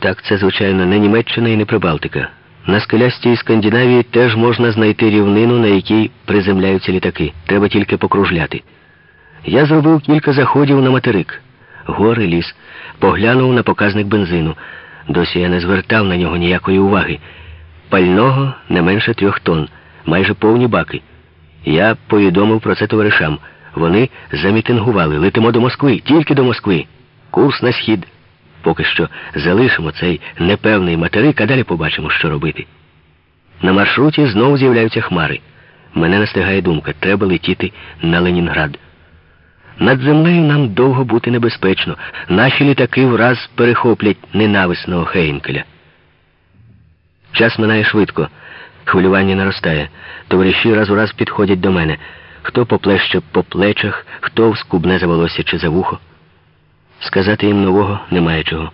Так, це, звичайно, не Німеччина і не Прибалтика. На скелястій Скандинавії теж можна знайти рівнину, на якій приземляються літаки. Треба тільки покружляти. Я зробив кілька заходів на материк. Гори, ліс. Поглянув на показник бензину. Досі я не звертав на нього ніякої уваги. Пального не менше трьох тонн, майже повні баки. Я повідомив про це товаришам. Вони замітингували. Летимо до Москви, тільки до Москви. Курс на схід. Поки що залишимо цей непевний материк, а далі побачимо, що робити. На маршруті знову з'являються хмари. Мене настигає думка, треба летіти на Ленінград. Над землею нам довго бути небезпечно. Наші літаки враз перехоплять ненависного Хейнкеля. Час минає швидко. Хвилювання наростає. Товариші раз у раз підходять до мене. Хто поплеще по плечах, хто вскубне за волосся чи за вухо. Сказати їм нового немає чого.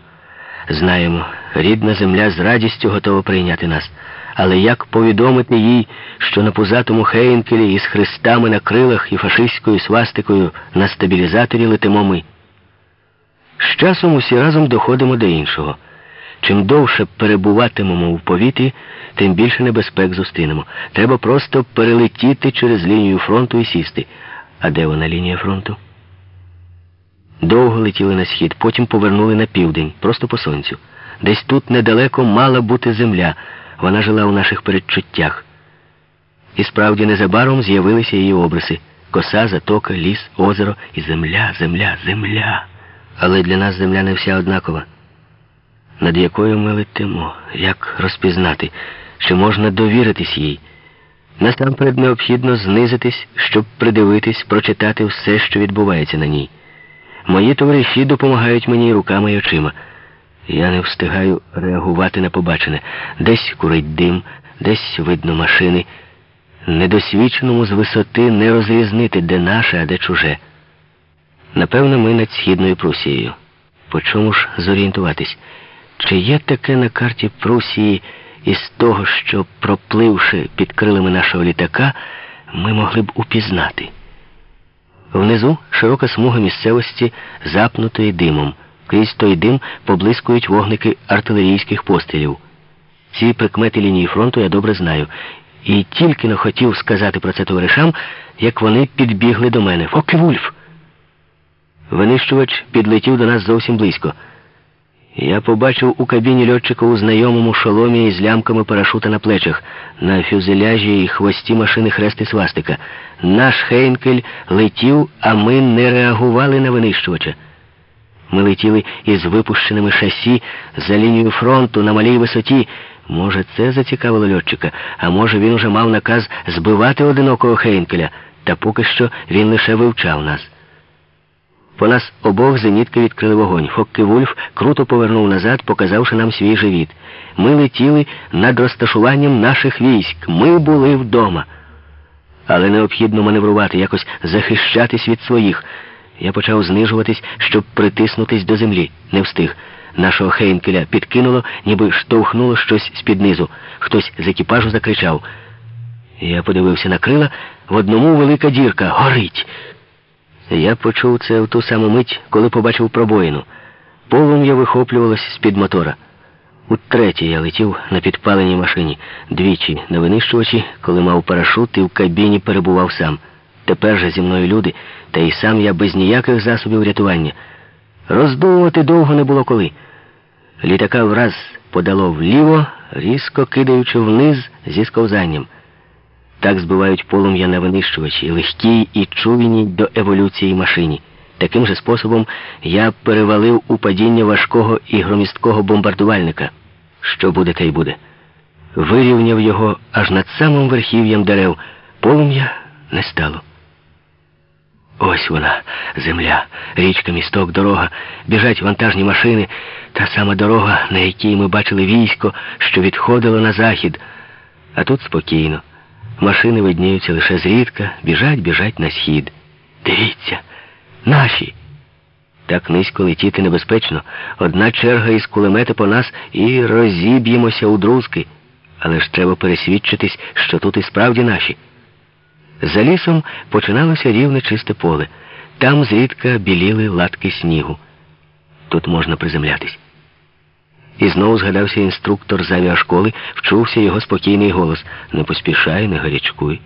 Знаємо, рідна земля з радістю готова прийняти нас. Але як повідомити їй, що на пузатому Хейнкелі із хрестами на крилах і фашистською свастикою на стабілізаторі летимо ми? З часом усі разом доходимо до іншого. Чим довше перебуватимемо в повітрі, тим більше небезпек зустрінемо. Треба просто перелетіти через лінію фронту і сісти. А де вона лінія фронту? Летіли на схід, потім повернули на південь, просто по сонцю. Десь тут недалеко мала бути земля. Вона жила у наших передчуттях. І справді незабаром з'явилися її обриси. Коса, затока, ліс, озеро і земля, земля, земля. Але для нас земля не вся однакова. Над якою ми летимо, як розпізнати, чи можна довіритись їй. Насамперед необхідно знизитись, щоб придивитись, прочитати все, що відбувається на ній. Мої товариші допомагають мені руками й очима. Я не встигаю реагувати на побачене. Десь курить дим, десь видно машини. Недосвідченому з висоти не розрізнити, де наше, а де чуже. Напевно, ми над Східною Прусією. По чому ж зорієнтуватись? Чи є таке на карті Прусії із того, що, пропливши під крилами нашого літака, ми могли б упізнати? Внизу широка смуга місцевості, запнутої димом. Крізь той дим поблискують вогники артилерійських пострілів. Ці прикмети лінії фронту я добре знаю. І тільки не хотів сказати про це товаришам, як вони підбігли до мене. Фоке Вульф! Винищувач підлетів до нас зовсім близько. Я побачив у кабіні льотчика у знайомому шоломі із лямками парашута на плечах, на фюзеляжі і хвості машини хрести свастика. Наш Хейнкель летів, а ми не реагували на винищувача. Ми летіли із випущеними шасі за лінією фронту на малій висоті. Може, це зацікавило льотчика, а може, він уже мав наказ збивати одинокого Хейнкеля, та поки що він лише вивчав нас. По нас обох зенітки відкрили вогонь. Фокке Вульф круто повернув назад, показавши нам свій живіт. Ми летіли над розташуванням наших військ. Ми були вдома. Але необхідно маневрувати, якось захищатись від своїх. Я почав знижуватись, щоб притиснутись до землі. Не встиг. Нашого Хейнкеля підкинуло, ніби штовхнуло щось з-під низу. Хтось з екіпажу закричав. Я подивився на крила, в одному велика дірка. Горить! Я почув це в ту саму мить, коли побачив пробоїну. Полум'я вихоплювалося з-під мотора. Утретє я летів на підпаленій машині, двічі на винищувачі, коли мав парашут і в кабіні перебував сам. Тепер же зі мною люди, та й сам я без ніяких засобів рятування. Роздумувати довго не було коли. Літака враз подало вліво, різко кидаючи вниз зі сковзанням. Так збивають полум'я на винищувачі, легкій і чуйній до еволюції машині. Таким же способом я перевалив у падіння важкого і громісткого бомбардувальника. Що буде, те й буде. Вирівняв його аж над самим верхів'ям дерев. Полум'я не стало. Ось вона, земля, річка, місток, дорога, біжать вантажні машини, та сама дорога, на якій ми бачили військо, що відходило на захід. А тут спокійно. Машини видніються лише зрідка, біжать, біжать на схід. Дивіться, наші. Так низько летіти небезпечно. Одна черга із кулемета по нас і розіб'ємося у друзки. Але ж треба пересвідчитись, що тут і справді наші. За лісом починалося рівне чисте поле. Там зрідка біліли латки снігу. Тут можна приземлятись. І знову згадався інструктор з авіашколи, вчувся його спокійний голос. Не поспішай, не гарячкуй.